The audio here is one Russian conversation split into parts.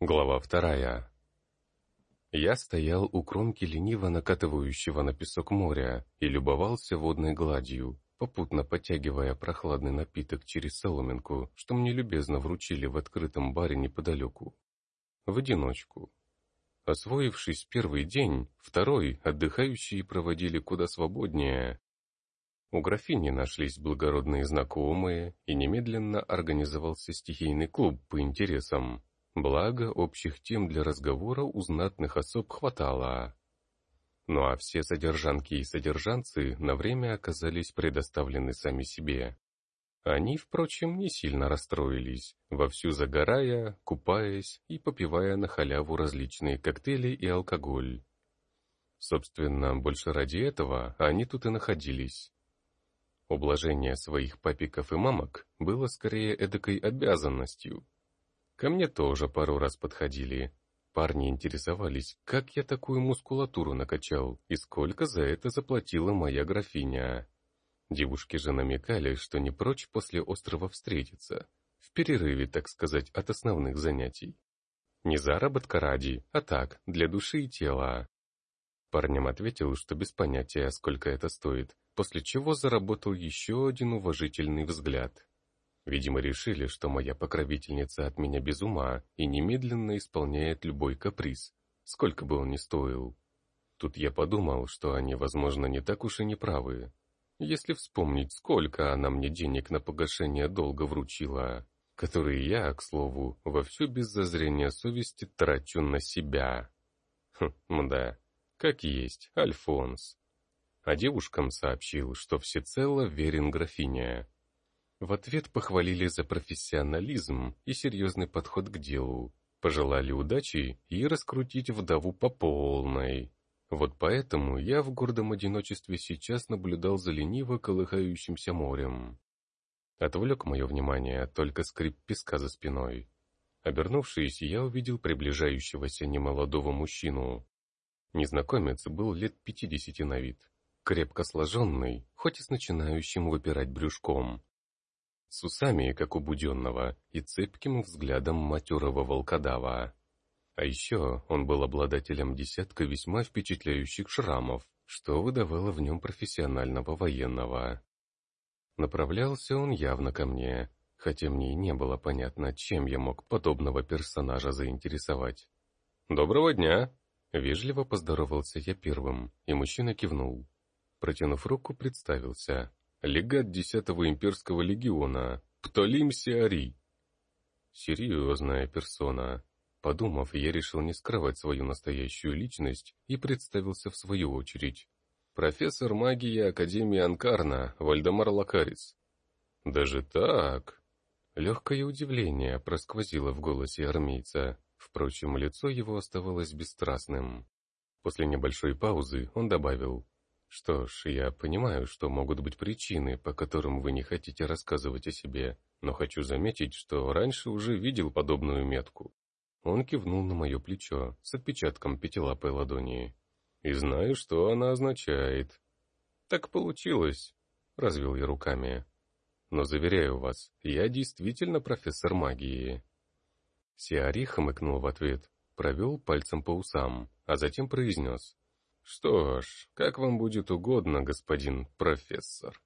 Глава вторая. Я стоял у кромки лениво накатывающего на песок моря и любовался водной гладью, попутно подтягивая прохладный напиток через соломинку, что мне любезно вручили в открытом баре неподалеку. В одиночку. Освоившись первый день, второй отдыхающие проводили куда свободнее. У графини нашлись благородные знакомые, и немедленно организовался стихийный клуб по интересам. Благо, общих тем для разговора у знатных особ хватало. Ну а все содержанки и содержанцы на время оказались предоставлены сами себе. Они, впрочем, не сильно расстроились, вовсю загорая, купаясь и попивая на халяву различные коктейли и алкоголь. Собственно, больше ради этого они тут и находились. Ублажение своих папиков и мамок было скорее эдакой обязанностью, Ко мне тоже пару раз подходили. Парни интересовались, как я такую мускулатуру накачал и сколько за это заплатила моя графиня. Девушки же намекали, что не прочь после острова встретиться, в перерыве, так сказать, от основных занятий. Не заработка ради, а так, для души и тела. Парням ответил, что без понятия, сколько это стоит, после чего заработал еще один уважительный взгляд. Видимо, решили, что моя покровительница от меня без ума и немедленно исполняет любой каприз, сколько бы он ни стоил. Тут я подумал, что они, возможно, не так уж и не правы. Если вспомнить, сколько она мне денег на погашение долга вручила, которые я, к слову, вовсю без зазрения совести трачу на себя. Хм, мда, как есть, Альфонс. А девушкам сообщил, что всецело верен графине, в ответ похвалили за профессионализм и серьезный подход к делу, пожелали удачи и раскрутить вдову по полной. Вот поэтому я в гордом одиночестве сейчас наблюдал за лениво колыхающимся морем. Отвлек мое внимание только скрип песка за спиной. Обернувшись, я увидел приближающегося немолодого мужчину. Незнакомец был лет пятидесяти на вид, крепко сложенный, хоть и с начинающим выпирать брюшком с усами, как у Буденного, и цепким взглядом матерого волкодава. А еще он был обладателем десятка весьма впечатляющих шрамов, что выдавало в нем профессионального военного. Направлялся он явно ко мне, хотя мне и не было понятно, чем я мог подобного персонажа заинтересовать. «Доброго дня!» Вежливо поздоровался я первым, и мужчина кивнул. Протянув руку, представился легат десятого имперского легиона, Птолим Сиари. Серьезная персона. Подумав, я решил не скрывать свою настоящую личность и представился в свою очередь. Профессор магии Академии Анкарна, Вальдемар Лакарис. Даже так? Легкое удивление просквозило в голосе армейца. Впрочем, лицо его оставалось бесстрастным. После небольшой паузы он добавил, что ж, я понимаю, что могут быть причины, по которым вы не хотите рассказывать о себе, но хочу заметить, что раньше уже видел подобную метку. Он кивнул на мое плечо с отпечатком пятилапой ладони. И знаю, что она означает. Так получилось, развел я руками. Но заверяю вас, я действительно профессор магии. Сиари хмыкнул в ответ, провел пальцем по усам, а затем произнес. «Что ж, как вам будет угодно, господин профессор».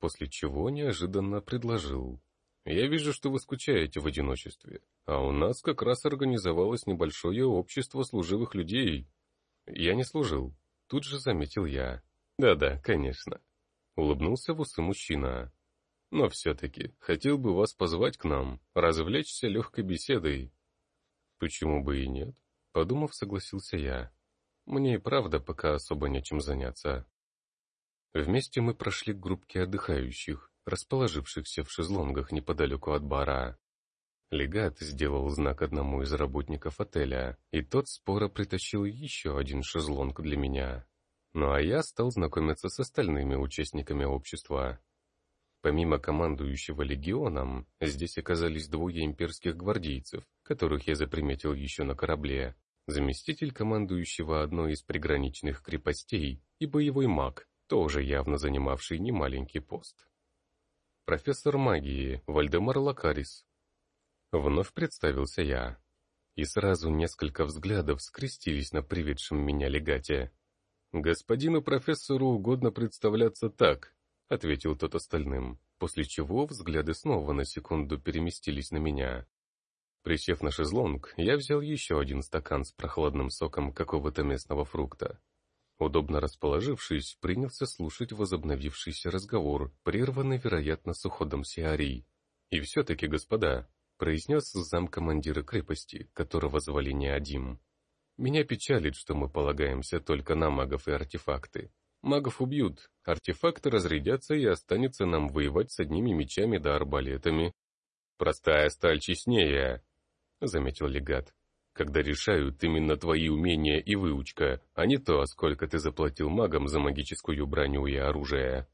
После чего неожиданно предложил. «Я вижу, что вы скучаете в одиночестве, а у нас как раз организовалось небольшое общество служивых людей». «Я не служил», — тут же заметил я. «Да-да, конечно», — улыбнулся в усы мужчина. «Но все-таки хотел бы вас позвать к нам, развлечься легкой беседой». «Почему бы и нет?» — подумав, согласился я. Мне и правда пока особо нечем заняться. Вместе мы прошли к группке отдыхающих, расположившихся в шезлонгах неподалеку от бара. Легат сделал знак одному из работников отеля, и тот споро притащил еще один шезлонг для меня. Ну а я стал знакомиться с остальными участниками общества. Помимо командующего легионом, здесь оказались двое имперских гвардейцев, которых я заприметил еще на корабле, заместитель командующего одной из приграничных крепостей и боевой маг, тоже явно занимавший немаленький пост. Профессор магии Вальдемар Лакарис. Вновь представился я. И сразу несколько взглядов скрестились на приведшем меня легате. «Господину профессору угодно представляться так», — ответил тот остальным, после чего взгляды снова на секунду переместились на меня. Присев на шезлонг, я взял еще один стакан с прохладным соком какого-то местного фрукта. Удобно расположившись, принялся слушать возобновившийся разговор, прерванный, вероятно, с уходом Сиарий. «И все-таки, господа», — произнес замкомандира крепости, которого звали Неодим, — «меня печалит, что мы полагаемся только на магов и артефакты. Магов убьют, артефакты разрядятся и останется нам воевать с одними мечами да арбалетами. Простая сталь честнее, — заметил легат, — «когда решают именно твои умения и выучка, а не то, сколько ты заплатил магам за магическую броню и оружие».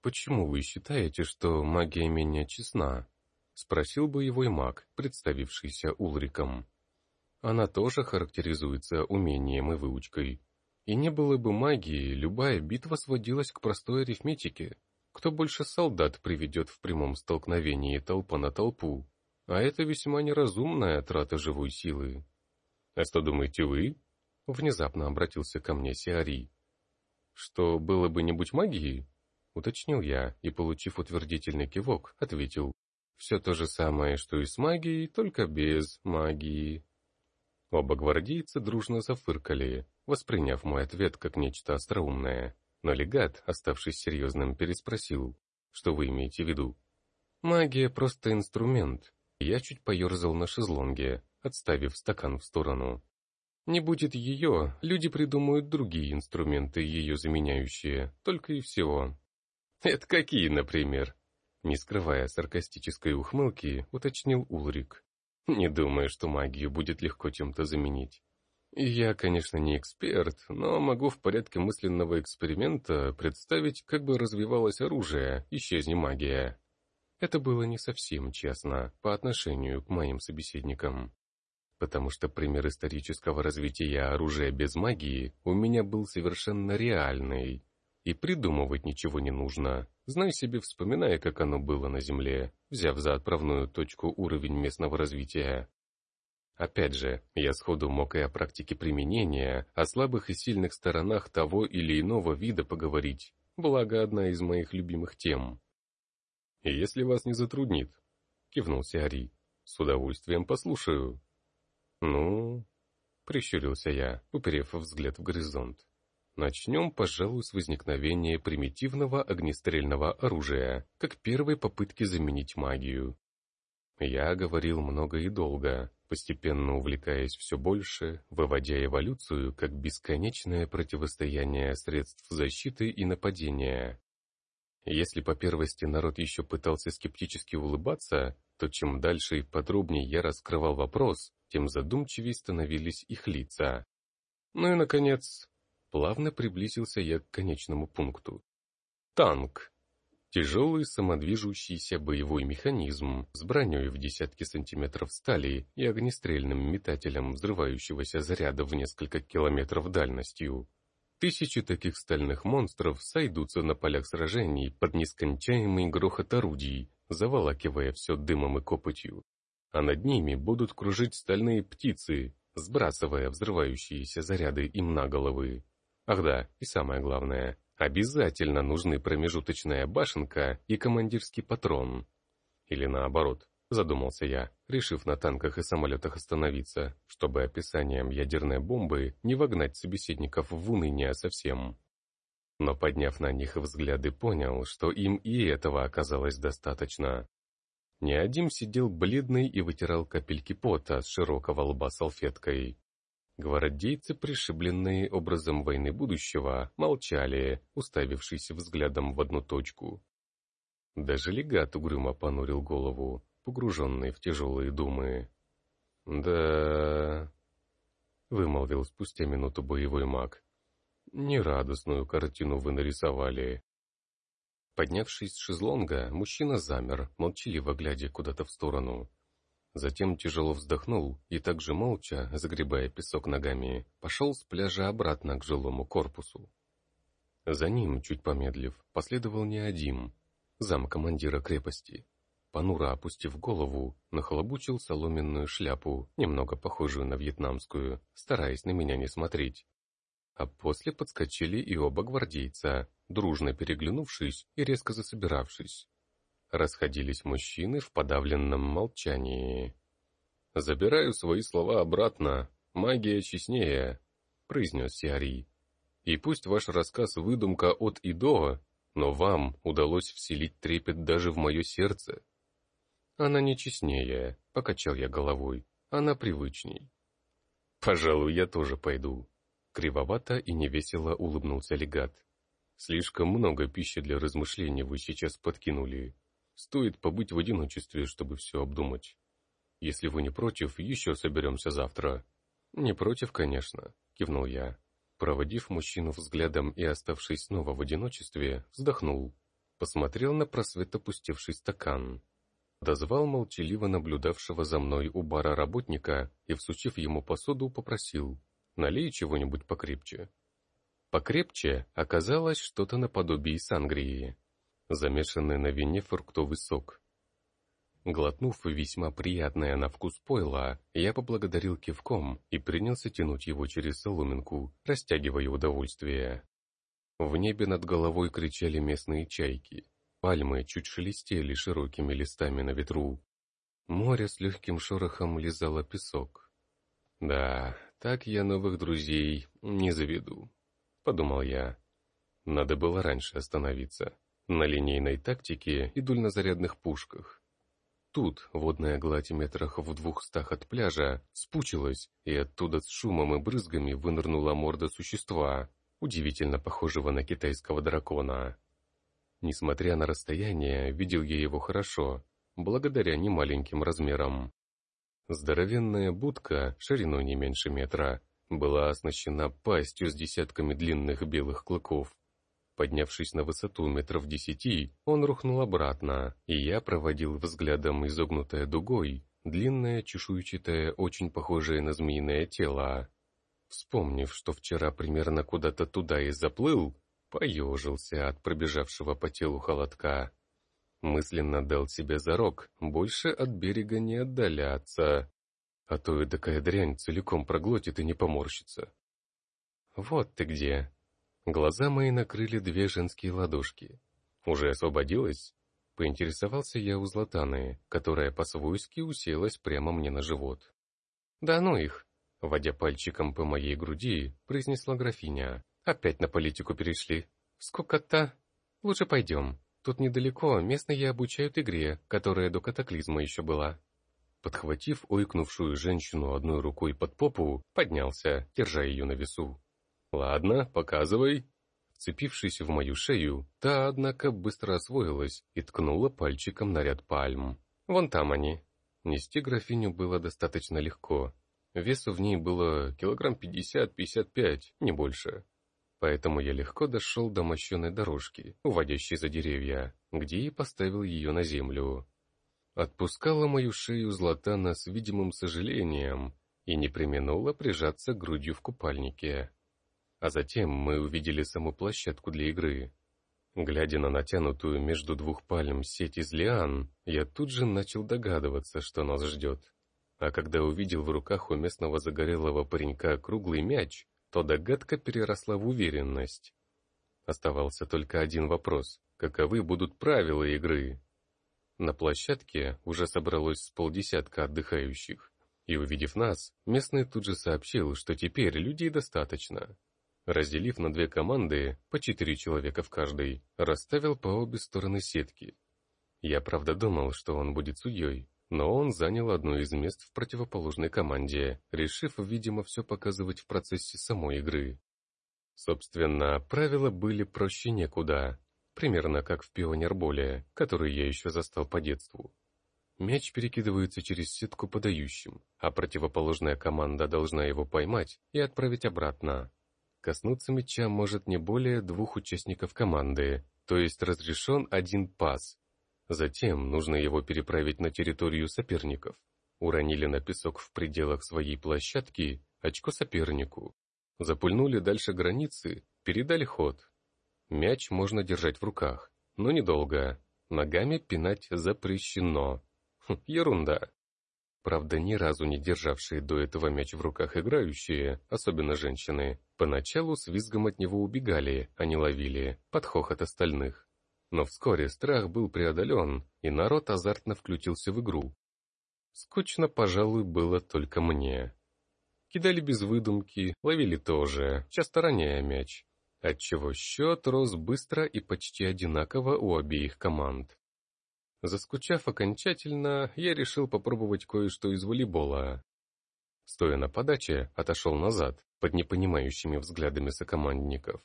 «Почему вы считаете, что магия менее честна?» — спросил боевой маг, представившийся Улриком. «Она тоже характеризуется умением и выучкой. И не было бы магии, любая битва сводилась к простой арифметике. Кто больше солдат приведет в прямом столкновении толпа на толпу, а это весьма неразумная трата живой силы. А что думаете вы? Внезапно обратился ко мне Сиари. Что было бы не будь магии? Уточнил я и, получив утвердительный кивок, ответил. Все то же самое, что и с магией, только без магии. Оба гвардейца дружно зафыркали, восприняв мой ответ как нечто остроумное. Но легат, оставшись серьезным, переспросил, что вы имеете в виду. Магия просто инструмент, я чуть поерзал на шезлонге, отставив стакан в сторону. Не будет ее, люди придумают другие инструменты, ее заменяющие, только и всего. Это какие, например? Не скрывая саркастической ухмылки, уточнил Улрик. Не думаю, что магию будет легко чем-то заменить. Я, конечно, не эксперт, но могу в порядке мысленного эксперимента представить, как бы развивалось оружие, исчезни магия. Это было не совсем честно по отношению к моим собеседникам. Потому что пример исторического развития оружия без магии у меня был совершенно реальный. И придумывать ничего не нужно. Знай себе, вспоминая, как оно было на Земле, взяв за отправную точку уровень местного развития. Опять же, я сходу мог и о практике применения, о слабых и сильных сторонах того или иного вида поговорить, благо одна из моих любимых тем. «Если вас не затруднит», — кивнул Сиари, — «с удовольствием послушаю». «Ну...» — прищурился я, уперев взгляд в горизонт. «Начнем, пожалуй, с возникновения примитивного огнестрельного оружия, как первой попытки заменить магию. Я говорил много и долго, постепенно увлекаясь все больше, выводя эволюцию как бесконечное противостояние средств защиты и нападения. Если по первости народ еще пытался скептически улыбаться, то чем дальше и подробнее я раскрывал вопрос, тем задумчивее становились их лица. Ну и, наконец, плавно приблизился я к конечному пункту. Танк. Тяжелый самодвижущийся боевой механизм с броней в десятки сантиметров стали и огнестрельным метателем взрывающегося заряда в несколько километров дальностью. Тысячи таких стальных монстров сойдутся на полях сражений под нескончаемый грохот орудий, заволакивая все дымом и копотью. А над ними будут кружить стальные птицы, сбрасывая взрывающиеся заряды им на головы. Ах да, и самое главное, обязательно нужны промежуточная башенка и командирский патрон. Или наоборот, задумался я, решив на танках и самолетах остановиться, чтобы описанием ядерной бомбы не вогнать собеседников в уныние совсем. Но подняв на них взгляды, понял, что им и этого оказалось достаточно. Неодим сидел бледный и вытирал капельки пота с широкого лба салфеткой. Гвардейцы, пришибленные образом войны будущего, молчали, уставившись взглядом в одну точку. Даже легат угрюмо понурил голову, погруженный в тяжелые думы. «Да...» — вымолвил спустя минуту боевой маг. «Нерадостную картину вы нарисовали». Поднявшись с шезлонга, мужчина замер, молчаливо глядя куда-то в сторону. Затем тяжело вздохнул и также молча, загребая песок ногами, пошел с пляжа обратно к жилому корпусу. За ним, чуть помедлив, последовал Неодим, зам командира крепости. Понуро опустив голову, нахлобучил соломенную шляпу, немного похожую на вьетнамскую, стараясь на меня не смотреть. А после подскочили и оба гвардейца, дружно переглянувшись и резко засобиравшись. Расходились мужчины в подавленном молчании. «Забираю свои слова обратно. Магия честнее», — произнес Сиари. «И пусть ваш рассказ выдумка от и до, но вам удалось вселить трепет даже в мое сердце». «Она не честнее», — покачал я головой. «Она привычней». «Пожалуй, я тоже пойду», — кривовато и невесело улыбнулся легат. «Слишком много пищи для размышлений вы сейчас подкинули. Стоит побыть в одиночестве, чтобы все обдумать. Если вы не против, еще соберемся завтра». «Не против, конечно», — кивнул я. Проводив мужчину взглядом и оставшись снова в одиночестве, вздохнул. Посмотрел на просвет опустевший стакан. Дозвал молчаливо наблюдавшего за мной у бара работника и, всучив ему посуду, попросил «Налей чего-нибудь покрепче». Покрепче оказалось что-то наподобие сангрии замешанный на вине фруктовый сок. Глотнув весьма приятное на вкус пойло, я поблагодарил кивком и принялся тянуть его через соломинку, растягивая удовольствие. В небе над головой кричали местные чайки. Пальмы чуть шелестели широкими листами на ветру. Море с легким шорохом лизало песок. «Да, так я новых друзей не заведу», — подумал я. Надо было раньше остановиться на линейной тактике и дульнозарядных пушках. Тут водная гладь метрах в двухстах от пляжа спучилась, и оттуда с шумом и брызгами вынырнула морда существа, удивительно похожего на китайского дракона. Несмотря на расстояние, видел я его хорошо, благодаря немаленьким размерам. Здоровенная будка, шириной не меньше метра, была оснащена пастью с десятками длинных белых клыков. Поднявшись на высоту метров десяти, он рухнул обратно, и я проводил взглядом изогнутое дугой, длинное, чешуйчатое, очень похожее на змеиное тело. Вспомнив, что вчера примерно куда-то туда и заплыл, поежился от пробежавшего по телу холодка. Мысленно дал себе зарок больше от берега не отдаляться, а то и такая дрянь целиком проглотит и не поморщится. «Вот ты где!» Глаза мои накрыли две женские ладошки. «Уже освободилась?» Поинтересовался я у Златаны, которая по-свойски уселась прямо мне на живот. «Да ну их!» Водя пальчиком по моей груди, произнесла графиня. «Опять на политику перешли. Сколько-то? Лучше пойдем. Тут недалеко местные обучают игре, которая до катаклизма еще была». Подхватив ойкнувшую женщину одной рукой под попу, поднялся, держа ее на весу. «Ладно, показывай». Вцепившись в мою шею, та, однако, быстро освоилась и ткнула пальчиком на ряд пальм. «Вон там они». Нести графиню было достаточно легко. Весу в ней было килограмм пятьдесят-пятьдесят пять, не больше. Поэтому я легко дошел до мощеной дорожки, уводящей за деревья, где и поставил ее на землю. Отпускала мою шею Златана с видимым сожалением и не применула прижаться грудью в купальнике. А затем мы увидели саму площадку для игры. Глядя на натянутую между двух пальм сеть из лиан, я тут же начал догадываться, что нас ждет. А когда увидел в руках у местного загорелого паренька круглый мяч, то догадка переросла в уверенность. Оставался только один вопрос — каковы будут правила игры? На площадке уже собралось с полдесятка отдыхающих, и, увидев нас, местный тут же сообщил, что теперь людей достаточно, разделив на две команды, по четыре человека в каждой, расставил по обе стороны сетки. Я правда думал, что он будет судьей, но он занял одно из мест в противоположной команде, решив, видимо, все показывать в процессе самой игры. Собственно, правила были проще некуда, примерно как в пионерболе, который я еще застал по детству. Мяч перекидывается через сетку подающим, а противоположная команда должна его поймать и отправить обратно. Коснуться мяча может не более двух участников команды, то есть разрешен один пас. Затем нужно его переправить на территорию соперников. Уронили на песок в пределах своей площадки очко сопернику. Запульнули дальше границы, передали ход. Мяч можно держать в руках, но недолго. Ногами пинать запрещено. Хм, ерунда. Правда, ни разу не державшие до этого мяч в руках играющие, особенно женщины, поначалу с визгом от него убегали, а не ловили, под хохот остальных. Но вскоре страх был преодолен, и народ азартно включился в игру. Скучно, пожалуй, было только мне. Кидали без выдумки, ловили тоже, часто роняя мяч, отчего счет рос быстро и почти одинаково у обеих команд. Заскучав окончательно, я решил попробовать кое-что из волейбола. Стоя на подаче, отошел назад, под непонимающими взглядами сокомандников.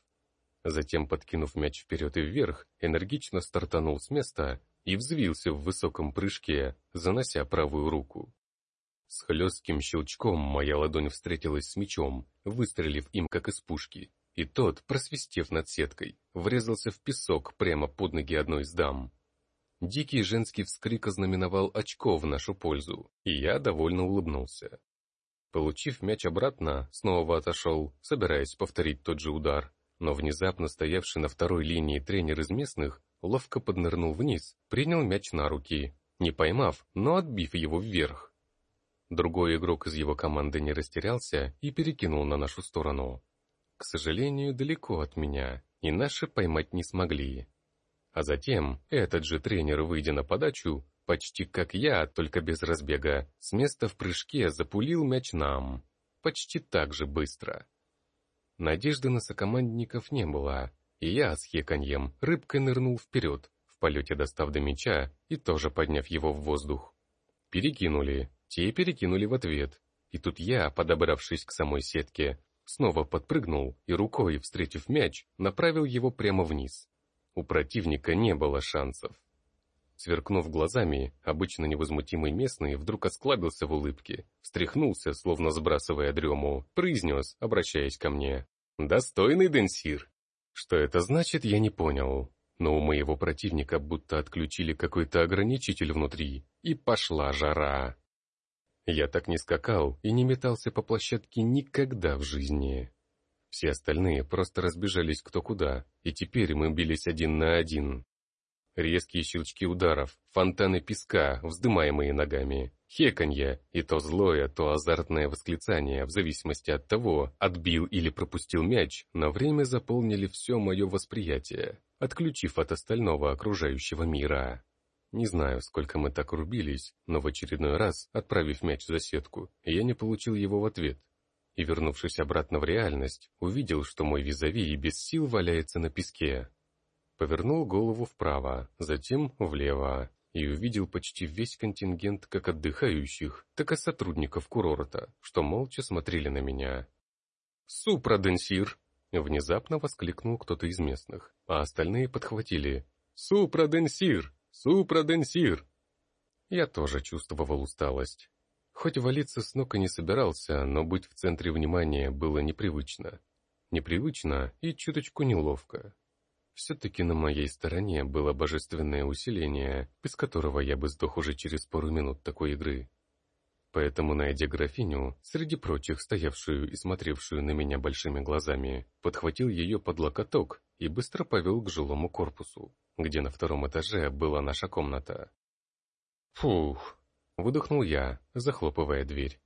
Затем, подкинув мяч вперед и вверх, энергично стартанул с места и взвился в высоком прыжке, занося правую руку. С хлестким щелчком моя ладонь встретилась с мячом, выстрелив им как из пушки, и тот, просвистев над сеткой, врезался в песок прямо под ноги одной из дам. Дикий женский вскрик ознаменовал очко в нашу пользу, и я довольно улыбнулся. Получив мяч обратно, снова отошел, собираясь повторить тот же удар, но внезапно стоявший на второй линии тренер из местных ловко поднырнул вниз, принял мяч на руки, не поймав, но отбив его вверх. Другой игрок из его команды не растерялся и перекинул на нашу сторону. К сожалению, далеко от меня, и наши поймать не смогли. А затем этот же тренер, выйдя на подачу, почти как я, только без разбега, с места в прыжке запулил мяч нам. Почти так же быстро. Надежды на сокомандников не было, и я с хеканьем рыбкой нырнул вперед, в полете достав до мяча и тоже подняв его в воздух. Перекинули, те перекинули в ответ, и тут я, подобравшись к самой сетке, снова подпрыгнул и рукой, встретив мяч, направил его прямо вниз. У противника не было шансов. Сверкнув глазами, обычно невозмутимый местный вдруг осклабился в улыбке, встряхнулся, словно сбрасывая дрему, произнес, обращаясь ко мне. «Достойный Денсир!» Что это значит, я не понял. Но у моего противника будто отключили какой-то ограничитель внутри, и пошла жара. Я так не скакал и не метался по площадке никогда в жизни. Все остальные просто разбежались кто куда, и теперь мы бились один на один. Резкие щелчки ударов, фонтаны песка, вздымаемые ногами, хеканье и то злое, то азартное восклицание, в зависимости от того, отбил или пропустил мяч, на время заполнили все мое восприятие, отключив от остального окружающего мира. Не знаю, сколько мы так рубились, но в очередной раз, отправив мяч за сетку, я не получил его в ответ, и, вернувшись обратно в реальность, увидел, что мой визави и без сил валяется на песке. Повернул голову вправо, затем влево, и увидел почти весь контингент как отдыхающих, так и сотрудников курорта, что молча смотрели на меня. «Супраденсир!» — внезапно воскликнул кто-то из местных, а остальные подхватили. «Супраденсир! Супраденсир!» Я тоже чувствовал усталость. Хоть валиться с ног и не собирался, но быть в центре внимания было непривычно. Непривычно и чуточку неловко. Все-таки на моей стороне было божественное усиление, без которого я бы сдох уже через пару минут такой игры. Поэтому, найдя графиню, среди прочих стоявшую и смотревшую на меня большими глазами, подхватил ее под локоток и быстро повел к жилому корпусу, где на втором этаже была наша комната. Фух, Выдохнул я, захлопывая дверь.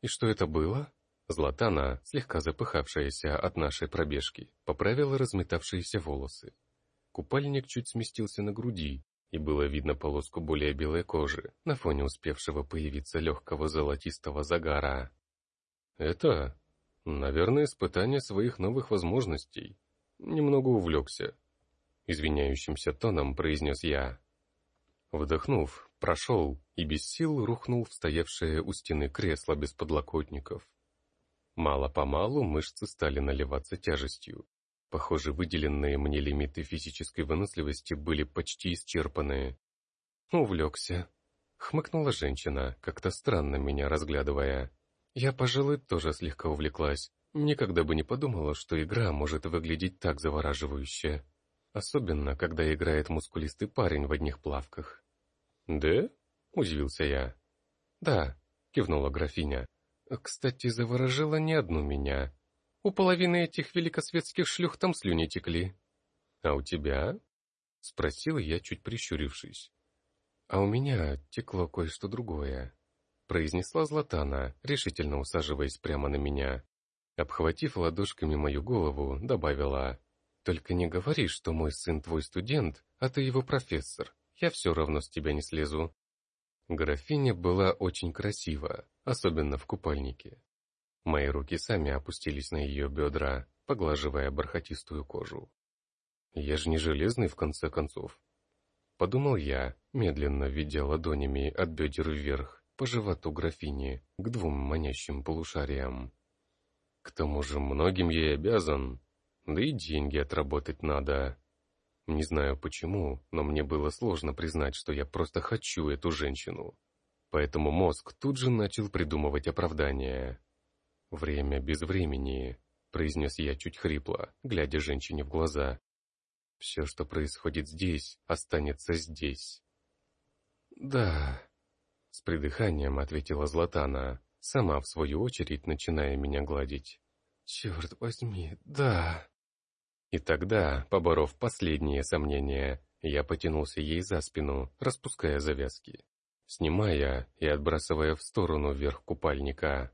«И что это было?» Златана, слегка запыхавшаяся от нашей пробежки, поправила разметавшиеся волосы. Купальник чуть сместился на груди, и было видно полоску более белой кожи на фоне успевшего появиться легкого золотистого загара. «Это, наверное, испытание своих новых возможностей. Немного увлекся», — извиняющимся тоном произнес я. Вдохнув, прошел и без сил рухнул в стоявшее у стены кресло без подлокотников. Мало-помалу мышцы стали наливаться тяжестью. Похоже, выделенные мне лимиты физической выносливости были почти исчерпаны. «Увлекся», — хмыкнула женщина, как-то странно меня разглядывая. «Я, пожалуй, тоже слегка увлеклась. Никогда бы не подумала, что игра может выглядеть так завораживающе. Особенно, когда играет мускулистый парень в одних плавках. «Да?» — удивился я. «Да», — кивнула графиня. «Кстати, заворожила не одну меня. У половины этих великосветских шлюх там слюни текли». «А у тебя?» Спросил я, чуть прищурившись. А у меня текло кое-что другое. Произнесла Златана, решительно усаживаясь прямо на меня. Обхватив ладошками мою голову, добавила. «Только не говори, что мой сын твой студент, а ты его профессор. Я все равно с тебя не слезу». Графиня была очень красива, особенно в купальнике. Мои руки сами опустились на ее бедра, поглаживая бархатистую кожу. Я же не железный, в конце концов. Подумал я, медленно ведя ладонями от бедер вверх, по животу графини, к двум манящим полушариям. К тому же многим ей обязан, да и деньги отработать надо. Не знаю почему, но мне было сложно признать, что я просто хочу эту женщину. Поэтому мозг тут же начал придумывать оправдания. «Время без времени», — произнес я чуть хрипло, глядя женщине в глаза. «Все, что происходит здесь, останется здесь». «Да», — с придыханием ответила Златана, сама в свою очередь начиная меня гладить. «Черт возьми, да». И тогда, поборов последние сомнения, я потянулся ей за спину, распуская завязки, снимая и отбрасывая в сторону вверх купальника.